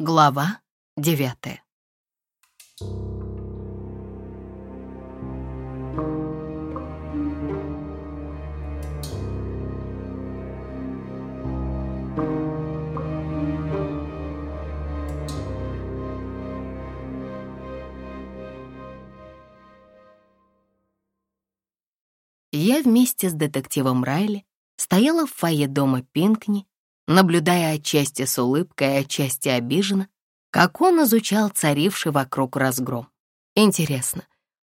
Глава девятая. Я вместе с детективом Райли стояла в фойе дома Пинкни, наблюдая отчасти с улыбкой, отчасти обиженно, как он изучал царивший вокруг разгром. Интересно,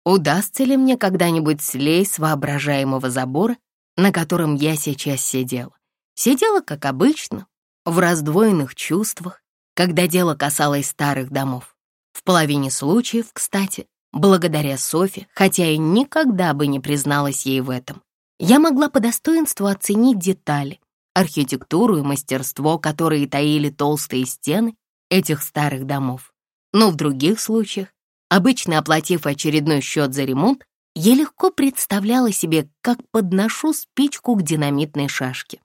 удастся ли мне когда-нибудь слезть с воображаемого забора, на котором я сейчас сидела? Сидела, как обычно, в раздвоенных чувствах, когда дело касалось старых домов. В половине случаев, кстати, благодаря Софи, хотя и никогда бы не призналась ей в этом, я могла по достоинству оценить детали, архитектуру и мастерство, которые таили толстые стены этих старых домов. Но в других случаях, обычно оплатив очередной счет за ремонт, я легко представляла себе, как подношу спичку к динамитной шашке.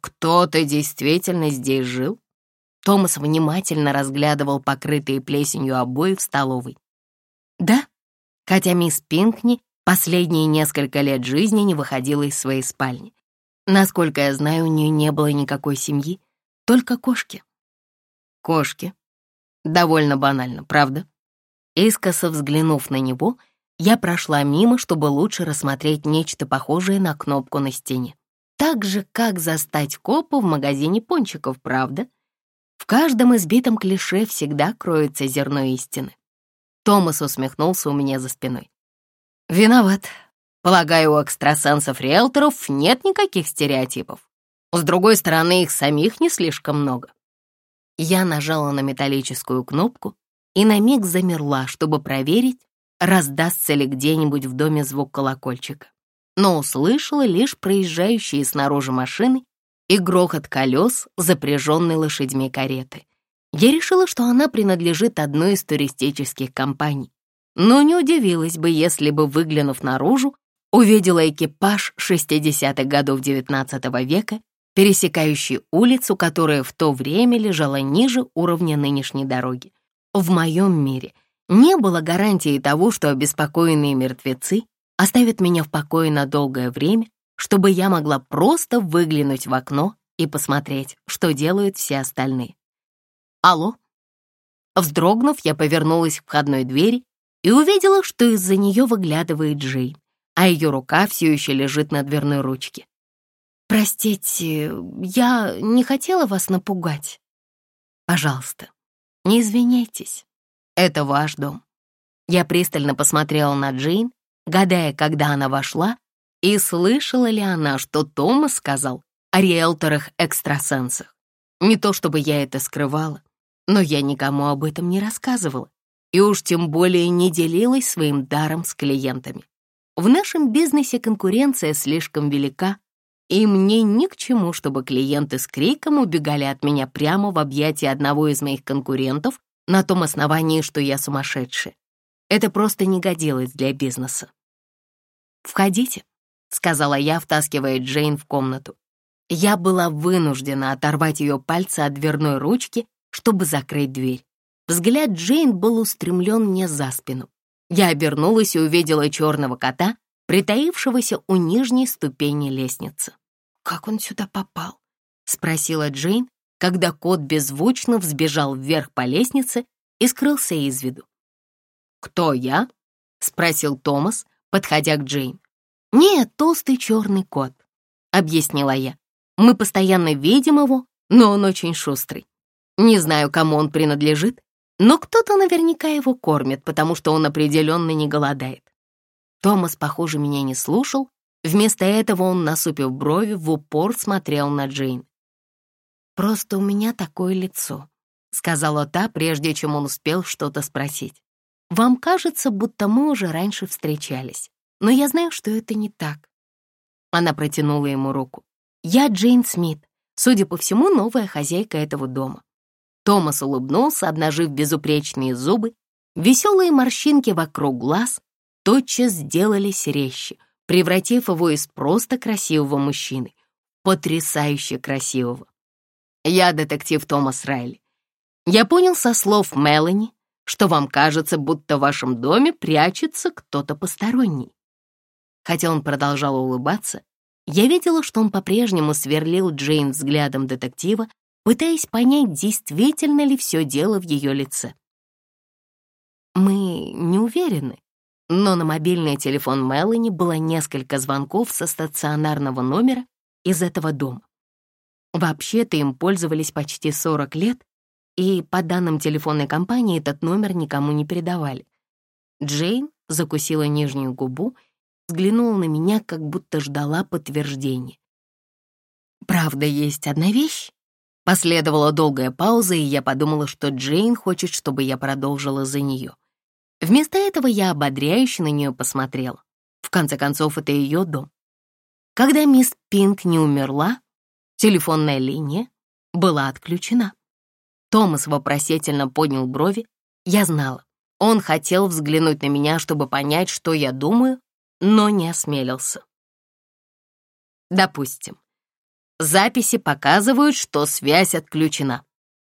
«Кто-то действительно здесь жил?» Томас внимательно разглядывал покрытые плесенью обои в столовой. «Да, хотя мисс Пинкни последние несколько лет жизни не выходила из своей спальни. Насколько я знаю, у нее не было никакой семьи, только кошки. Кошки. Довольно банально, правда? Искоса взглянув на него, я прошла мимо, чтобы лучше рассмотреть нечто похожее на кнопку на стене. Так же, как застать копа в магазине пончиков, правда? В каждом избитом клише всегда кроется зерно истины. Томас усмехнулся у меня за спиной. «Виноват. Полагаю, у экстрасенсов-риэлторов нет никаких стереотипов. С другой стороны, их самих не слишком много. Я нажала на металлическую кнопку и на миг замерла, чтобы проверить, раздастся ли где-нибудь в доме звук колокольчика. Но услышала лишь проезжающие снаружи машины и грохот колес, запряженной лошадьми кареты. Я решила, что она принадлежит одной из туристических компаний, но не удивилась бы, если бы, выглянув наружу, увидела экипаж 60-х годов XIX века, пересекающий улицу, которая в то время лежала ниже уровня нынешней дороги. В моем мире не было гарантии того, что обеспокоенные мертвецы оставят меня в покое на долгое время, чтобы я могла просто выглянуть в окно и посмотреть, что делают все остальные. «Алло?» Вздрогнув, я повернулась к входной двери и увидела, что из-за нее выглядывает Джейн а ее рука все еще лежит на дверной ручке. «Простите, я не хотела вас напугать. Пожалуйста, не извиняйтесь. Это ваш дом». Я пристально посмотрела на Джейн, гадая, когда она вошла, и слышала ли она, что Томас сказал о риэлторах-экстрасенсах. Не то чтобы я это скрывала, но я никому об этом не рассказывала и уж тем более не делилась своим даром с клиентами. В нашем бизнесе конкуренция слишком велика, и мне ни к чему, чтобы клиенты с криком убегали от меня прямо в объятия одного из моих конкурентов на том основании, что я сумасшедшая. Это просто не годилось для бизнеса. «Входите», — сказала я, втаскивая Джейн в комнату. Я была вынуждена оторвать ее пальцы от дверной ручки, чтобы закрыть дверь. Взгляд Джейн был устремлен мне за спину. Я обернулась и увидела черного кота, притаившегося у нижней ступени лестницы. «Как он сюда попал?» — спросила Джейн, когда кот беззвучно взбежал вверх по лестнице и скрылся из виду. «Кто я?» — спросил Томас, подходя к Джейн. «Нет, толстый черный кот», — объяснила я. «Мы постоянно видим его, но он очень шустрый. Не знаю, кому он принадлежит, но кто-то наверняка его кормит, потому что он определенно не голодает. Томас, похоже, меня не слушал. Вместо этого он, насупив брови, в упор смотрел на Джейн. «Просто у меня такое лицо», — сказала та, прежде чем он успел что-то спросить. «Вам кажется, будто мы уже раньше встречались, но я знаю, что это не так». Она протянула ему руку. «Я Джейн Смит, судя по всему, новая хозяйка этого дома. Томас улыбнулся, обнажив безупречные зубы. Веселые морщинки вокруг глаз тотчас сделались резче, превратив его из просто красивого мужчины потрясающе красивого. Я детектив Томас Райли. Я понял со слов Мелани, что вам кажется, будто в вашем доме прячется кто-то посторонний. Хотя он продолжал улыбаться, я видела, что он по-прежнему сверлил Джейн взглядом детектива, пытаясь понять, действительно ли все дело в ее лице. Мы не уверены, но на мобильный телефон Мелани было несколько звонков со стационарного номера из этого дома. Вообще-то им пользовались почти 40 лет, и по данным телефонной компании этот номер никому не передавали. Джейн закусила нижнюю губу, взглянула на меня, как будто ждала подтверждения. «Правда, есть одна вещь?» Последовала долгая пауза, и я подумала, что Джейн хочет, чтобы я продолжила за нее. Вместо этого я ободряюще на нее посмотрела. В конце концов, это ее дом. Когда мисс Пинк не умерла, телефонная линия была отключена. Томас вопросительно поднял брови. Я знала, он хотел взглянуть на меня, чтобы понять, что я думаю, но не осмелился. Допустим, записи показывают, что связь отключена.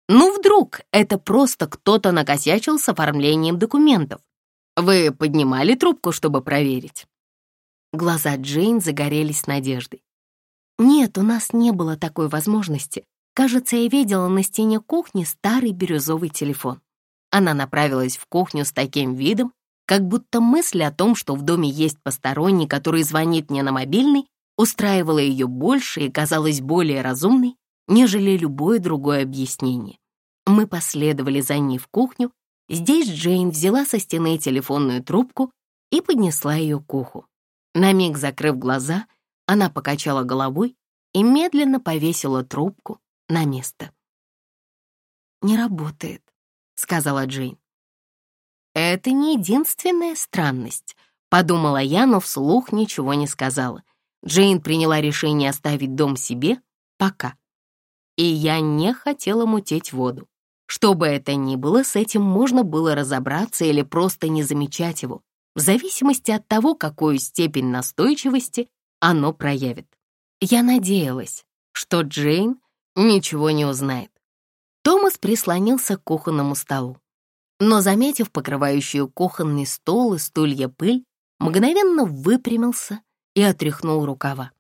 Ну, вдруг это просто кто-то накосячил с оформлением документов. Вы поднимали трубку, чтобы проверить? Глаза Джейн загорелись надеждой. Нет, у нас не было такой возможности. Кажется, я видела на стене кухни старый бирюзовый телефон. Она направилась в кухню с таким видом, как будто мысль о том, что в доме есть посторонний, который звонит мне на мобильный, устраивала ее больше и казалась более разумной, нежели любое другое объяснение. Мы последовали за ней в кухню. Здесь Джейн взяла со стены телефонную трубку и поднесла ее к уху. На миг закрыв глаза, она покачала головой и медленно повесила трубку на место. «Не работает», — сказала Джейн. «Это не единственная странность», — подумала я, но вслух ничего не сказала. Джейн приняла решение оставить дом себе пока. И я не хотела мутить воду. Что бы это ни было, с этим можно было разобраться или просто не замечать его, в зависимости от того, какую степень настойчивости оно проявит. Я надеялась, что Джейн ничего не узнает. Томас прислонился к кухонному столу, но, заметив покрывающую кухонный стол и стулья пыль, мгновенно выпрямился и отряхнул рукава.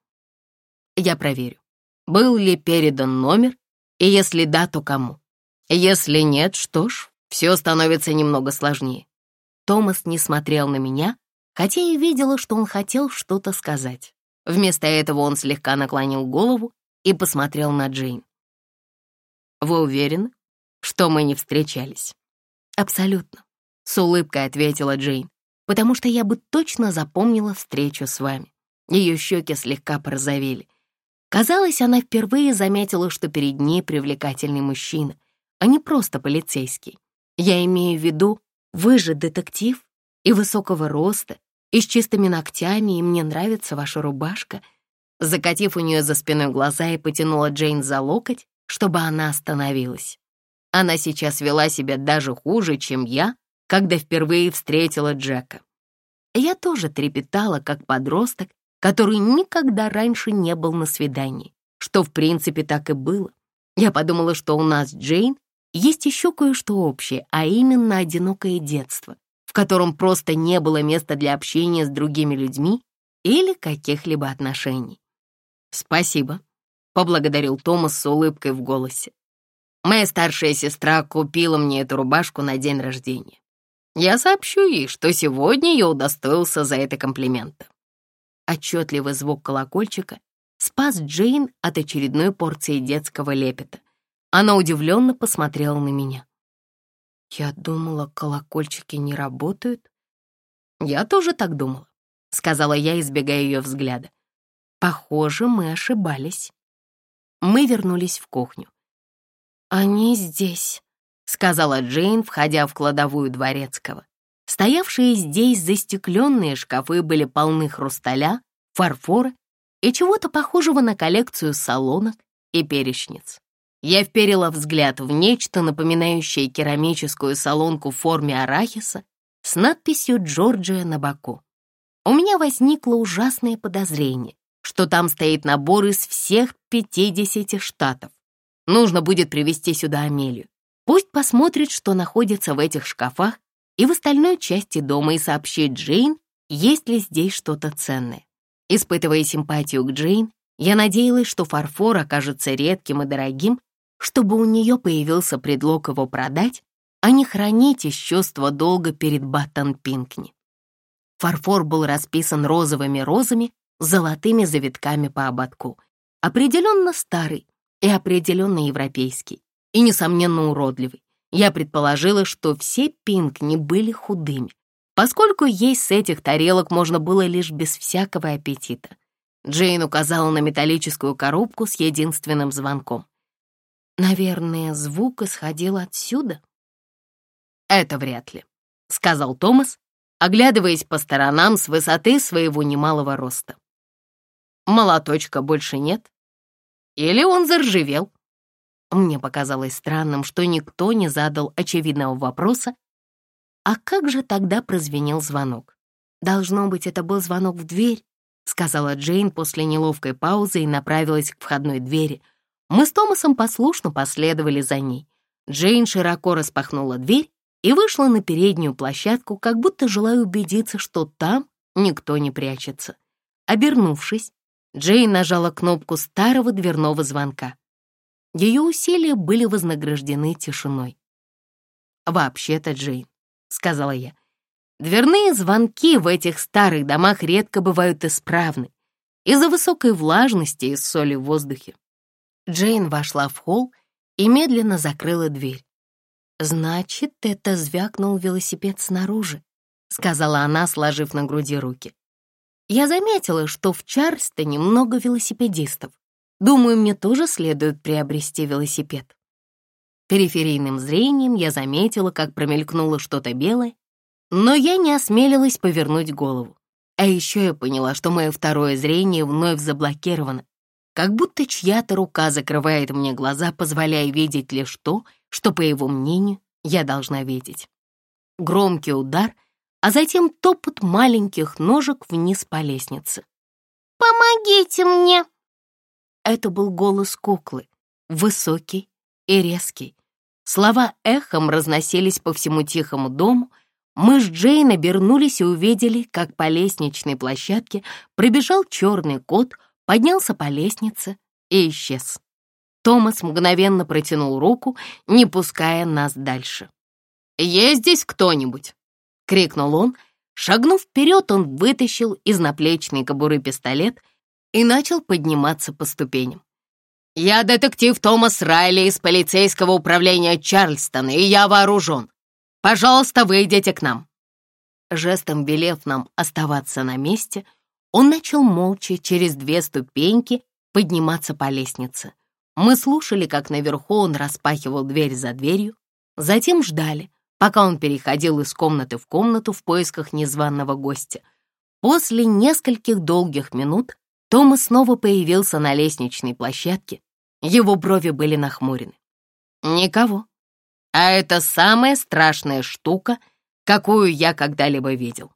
Я проверю, был ли передан номер, и если да, то кому. Если нет, что ж, все становится немного сложнее. Томас не смотрел на меня, хотя и видела, что он хотел что-то сказать. Вместо этого он слегка наклонил голову и посмотрел на Джейн. «Вы уверены, что мы не встречались?» «Абсолютно», — с улыбкой ответила Джейн, «потому что я бы точно запомнила встречу с вами». Ее щеки слегка порозовели. Казалось, она впервые заметила, что перед ней привлекательный мужчина, а не просто полицейский. Я имею в виду, вы же детектив и высокого роста, и с чистыми ногтями, и мне нравится ваша рубашка. Закатив у нее за спиной глаза и потянула Джейн за локоть, чтобы она остановилась. Она сейчас вела себя даже хуже, чем я, когда впервые встретила Джека. Я тоже трепетала, как подросток, который никогда раньше не был на свидании, что в принципе так и было. Я подумала, что у нас, Джейн, есть еще кое-что общее, а именно одинокое детство, в котором просто не было места для общения с другими людьми или каких-либо отношений. «Спасибо», — поблагодарил Томас с улыбкой в голосе. «Моя старшая сестра купила мне эту рубашку на день рождения. Я сообщу ей, что сегодня я удостоился за это комплимента». Отчетливый звук колокольчика спас Джейн от очередной порции детского лепета. Она удивленно посмотрела на меня. «Я думала, колокольчики не работают». «Я тоже так думала», — сказала я, избегая ее взгляда. «Похоже, мы ошибались». Мы вернулись в кухню. «Они здесь», — сказала Джейн, входя в кладовую дворецкого. Стоявшие здесь застекленные шкафы были полны хрусталя, фарфора и чего-то похожего на коллекцию салонок и перечниц. Я вперила взгляд в нечто, напоминающее керамическую солонку в форме арахиса с надписью «Джорджия» на боку. У меня возникло ужасное подозрение, что там стоит набор из всех 50 штатов. Нужно будет привезти сюда Амелию. Пусть посмотрит, что находится в этих шкафах и в остальной части дома, и сообщит Джейн, есть ли здесь что-то ценное. Испытывая симпатию к Джейн, я надеялась, что фарфор окажется редким и дорогим, чтобы у нее появился предлог его продать, а не хранить из чувства долга перед Баттон Пинкни. Фарфор был расписан розовыми розами с золотыми завитками по ободку. Определенно старый и определенно европейский, и, несомненно, уродливый. Я предположила, что все Пинкни были худыми, поскольку есть с этих тарелок можно было лишь без всякого аппетита. Джейн указала на металлическую коробку с единственным звонком. Наверное, звук исходил отсюда. «Это вряд ли», — сказал Томас, оглядываясь по сторонам с высоты своего немалого роста. «Молоточка больше нет? Или он заржавел?» Мне показалось странным, что никто не задал очевидного вопроса, а как же тогда прозвенел звонок? Должно быть, это был звонок в дверь, сказала Джейн после неловкой паузы и направилась к входной двери. Мы с Томасом послушно последовали за ней. Джейн широко распахнула дверь и вышла на переднюю площадку, как будто желая убедиться, что там никто не прячется. Обернувшись, Джейн нажала кнопку старого дверного звонка. Ее усилия были вознаграждены тишиной. «Вообще-то, Джейн», — сказала я, Дверные звонки в этих старых домах редко бывают исправны из-за высокой влажности и соли в воздухе. Джейн вошла в холл и медленно закрыла дверь. «Значит, это звякнул велосипед снаружи», — сказала она, сложив на груди руки. «Я заметила, что в Чарльстоне много велосипедистов. Думаю, мне тоже следует приобрести велосипед». Периферийным зрением я заметила, как промелькнуло что-то белое, но я не осмелилась повернуть голову. А еще я поняла, что мое второе зрение вновь заблокировано, как будто чья-то рука закрывает мне глаза, позволяя видеть лишь то, что, по его мнению, я должна видеть. Громкий удар, а затем топот маленьких ножек вниз по лестнице. «Помогите мне!» Это был голос куклы, высокий и резкий. Слова эхом разносились по всему тихому дому, мы с Джейн обернулись и увидели, как по лестничной площадке пробежал черный кот, поднялся по лестнице и исчез. Томас мгновенно протянул руку, не пуская нас дальше. «Есть здесь кто-нибудь?» — крикнул он. Шагнув вперед, он вытащил из наплечной кобуры пистолет и начал подниматься по ступеням. «Я детектив Томас Райли из полицейского управления Чарльстона, и я вооружен. Пожалуйста, выйдите к нам». Жестом велев нам оставаться на месте, он начал молча через две ступеньки подниматься по лестнице. Мы слушали, как наверху он распахивал дверь за дверью, затем ждали, пока он переходил из комнаты в комнату в поисках незваного гостя. После нескольких долгих минут Томас снова появился на лестничной площадке. Его брови были нахмурены. «Никого», а это самая страшная штука, какую я когда-либо видел.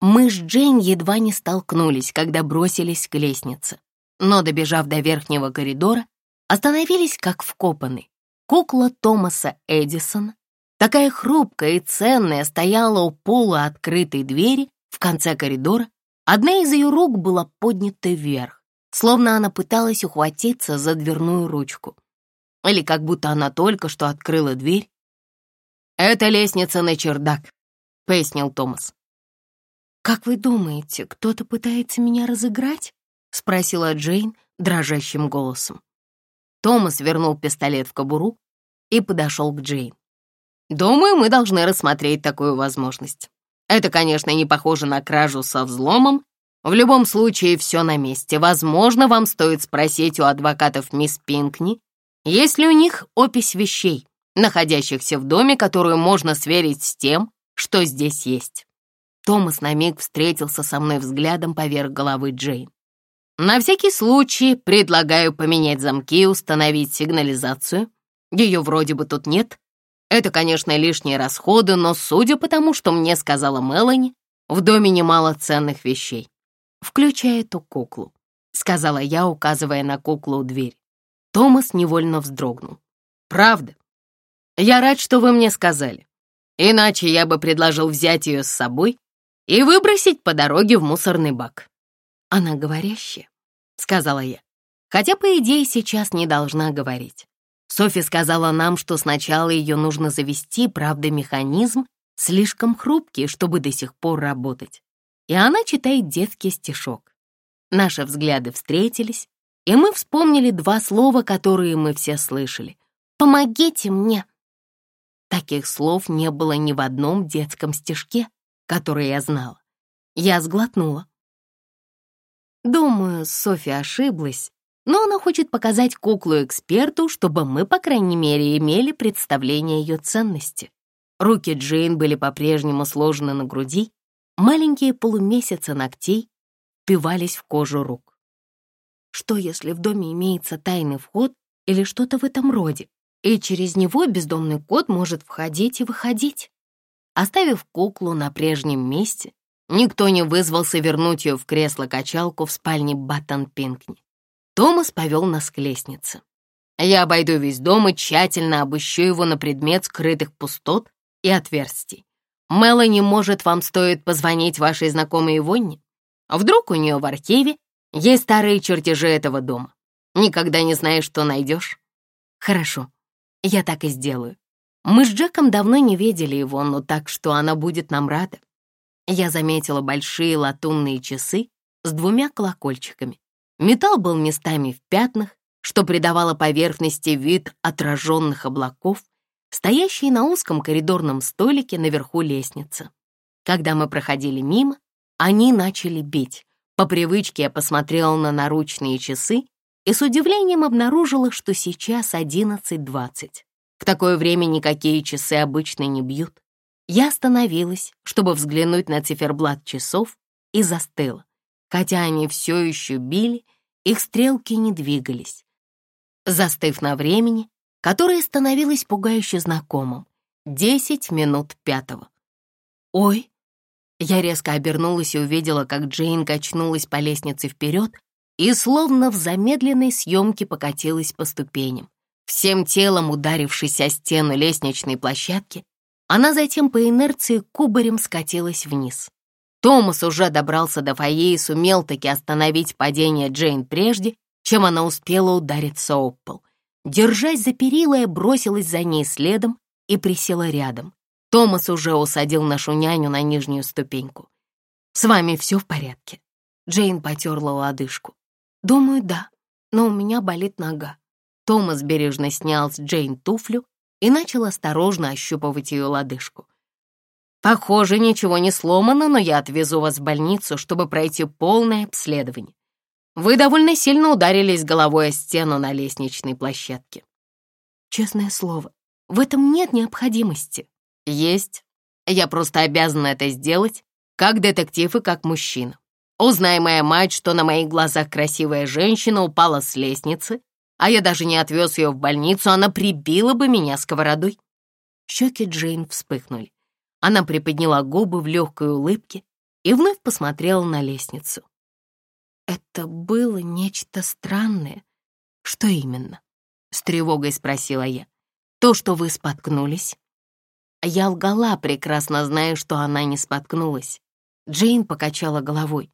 Мы с Джейн едва не столкнулись, когда бросились к лестнице. Но, добежав до верхнего коридора, остановились как вкопаны. Кукла Томаса Эдисона, такая хрупкая и ценная, стояла у пола открытой двери в конце коридора. Одна из ее рук была поднята вверх, словно она пыталась ухватиться за дверную ручку или как будто она только что открыла дверь. «Это лестница на чердак», — пояснил Томас. «Как вы думаете, кто-то пытается меня разыграть?» — спросила Джейн дрожащим голосом. Томас вернул пистолет в кобуру и подошел к Джейн. «Думаю, мы должны рассмотреть такую возможность. Это, конечно, не похоже на кражу со взломом. В любом случае, все на месте. Возможно, вам стоит спросить у адвокатов мисс Пинкни, есть ли у них опись вещей, находящихся в доме, которую можно сверить с тем, что здесь есть? Томас на миг встретился со мной взглядом поверх головы Джейн. На всякий случай предлагаю поменять замки и установить сигнализацию. Ее вроде бы тут нет. Это, конечно, лишние расходы, но судя по тому, что мне сказала Мелани, в доме немало ценных вещей, включая эту куклу, сказала я, указывая на куклу у двери. Томас невольно вздрогнул. «Правда? Я рад, что вы мне сказали. Иначе я бы предложил взять ее с собой и выбросить по дороге в мусорный бак. Она говорящая, сказала я, хотя, по идее, сейчас не должна говорить. Софи сказала нам, что сначала ее нужно завести, правда, механизм слишком хрупкий, чтобы до сих пор работать. И она читает детский стишок. Наши взгляды встретились, и мы вспомнили два слова, которые мы все слышали. «Помогите мне!» Таких слов не было ни в одном детском стишке, который я знала. Я сглотнула. Думаю, Софи ошиблась, но она хочет показать куклу эксперту, чтобы мы, по крайней мере, имели представление ее ценности. Руки Джейн были по-прежнему сложены на груди, маленькие полумесяцы ногтей впивались в кожу рук. Что, если в доме имеется тайный вход или что-то в этом роде, и через него бездомный кот может входить и выходить? Оставив куклу на прежнем месте, никто не вызвался вернуть ее в кресло-качалку в спальне Баттон Пинкни. Томас повел нас к лестнице. Я обойду весь дом и тщательно обыщу его на предмет скрытых пустот и отверстий. Мелани, может, вам стоит позвонить вашей знакомой Ивонне? Вдруг у нее в архиве есть старые чертежи этого дома. Никогда не знаешь, что найдешь. Хорошо, я так и сделаю. Мы с Джеком давно не видели его, но так, что она будет нам рада. Я заметила большие латунные часы с двумя колокольчиками. Металл был местами в пятнах, что придавало поверхности вид отраженных облаков, стоящие на узком коридорном столике наверху лестницы. Когда мы проходили мимо, они начали бить. По привычке я посмотрела на наручные часы и с удивлением обнаружила, что сейчас 11.20. В такое время никакие часы обычно не бьют. Я остановилась, чтобы взглянуть на циферблат часов, и застыла. Хотя они все еще били, их стрелки не двигались. Застыв на времени, которое становилось пугающе знакомым. Десять минут пятого. «Ой!» Я резко обернулась и увидела, как Джейн качнулась по лестнице вперед и словно в замедленной съемке покатилась по ступеням. Всем телом ударившись о стену лестничной площадки, она затем по инерции кубарем скатилась вниз. Томас уже добрался до фойе и сумел таки остановить падение Джейн прежде, чем она успела удариться об пол. Держась за перила, я бросилась за ней следом и присела рядом. Томас уже усадил нашу няню на нижнюю ступеньку. «С вами все в порядке?» Джейн потерла лодыжку. «Думаю, да, но у меня болит нога». Томас бережно снял с Джейн туфлю и начал осторожно ощупывать ее лодыжку. Похоже, ничего не сломано, но я отвезу вас в больницу, чтобы пройти полное обследование. Вы довольно сильно ударились головой о стену на лестничной площадке. Честное слово, в этом нет необходимости. Есть. Я просто обязана это сделать, как детектив и как мужчина. Узнай моя мать, что на моих глазах красивая женщина упала с лестницы, а я даже не отвез ее в больницу, она прибила бы меня сковородой. Щеки Джейн вспыхнули. Она приподняла губы в легкой улыбке и вновь посмотрела на лестницу. «Это было нечто странное. Что именно?» — с тревогой спросила я. «То, что вы споткнулись?» Я лгала, прекрасно зная, что она не споткнулась. Джейн покачала головой.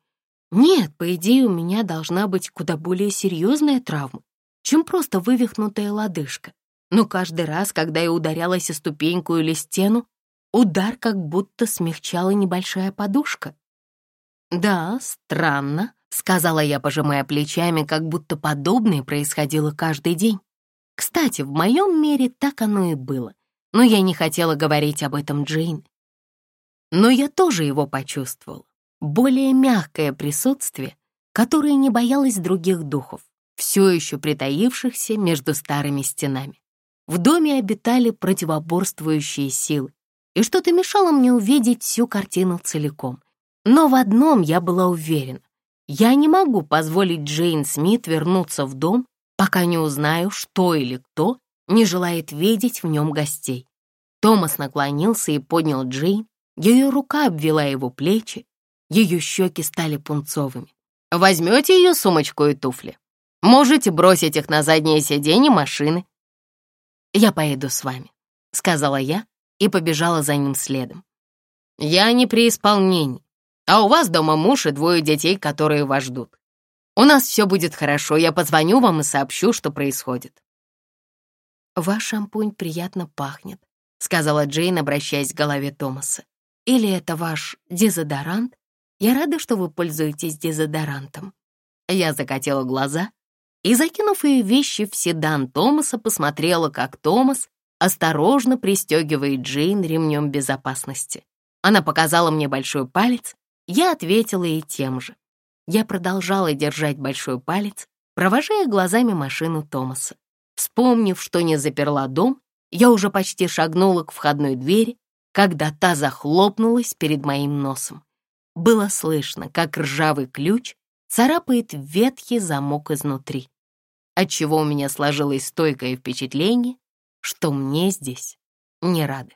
«Нет, по идее, у меня должна быть куда более серьезная травма, чем просто вывихнутая лодыжка. Но каждый раз, когда я ударялась о ступеньку или стену, Удар как будто смягчала небольшая подушка. «Да, странно», — сказала я, пожимая плечами, как будто подобное происходило каждый день. Кстати, в моем мире так оно и было, но я не хотела говорить об этом Джейн. Но я тоже его почувствовала. Более мягкое присутствие, которое не боялось других духов, все еще притаившихся между старыми стенами. В доме обитали противоборствующие силы, и что-то мешало мне увидеть всю картину целиком. Но в одном я была уверена. Я не могу позволить Джейн Смит вернуться в дом, пока не узнаю, что или кто не желает видеть в нем гостей. Томас наклонился и поднял Джейн, ее рука обвела его плечи, ее щеки стали пунцовыми. «Возьмете ее сумочку и туфли? Можете бросить их на заднее сиденье машины. Я поеду с вами. — сказала я и побежала за ним следом. «Я не при исполнении, а у вас дома муж и двое детей, которые вас ждут. У нас все будет хорошо, я позвоню вам и сообщу, что происходит». «Ваш шампунь приятно пахнет», — сказала Джейн, обращаясь к голове Томаса. «Или это ваш дезодорант? Я рада, что вы пользуетесь дезодорантом». Я закатила глаза и, закинув ее вещи в седан Томаса, посмотрела, как Томас осторожно пристегивает Джейн ремнем безопасности. Она показала мне большой палец, я ответила ей тем же. Я продолжала держать большой палец, провожая глазами машину Томаса. Вспомнив, что не заперла дом, я уже почти шагнула к входной двери, когда та захлопнулась перед моим носом. Было слышно, как ржавый ключ царапает ветхий замок изнутри, отчего у меня сложилось стойкое впечатление, что мне здесь не рады.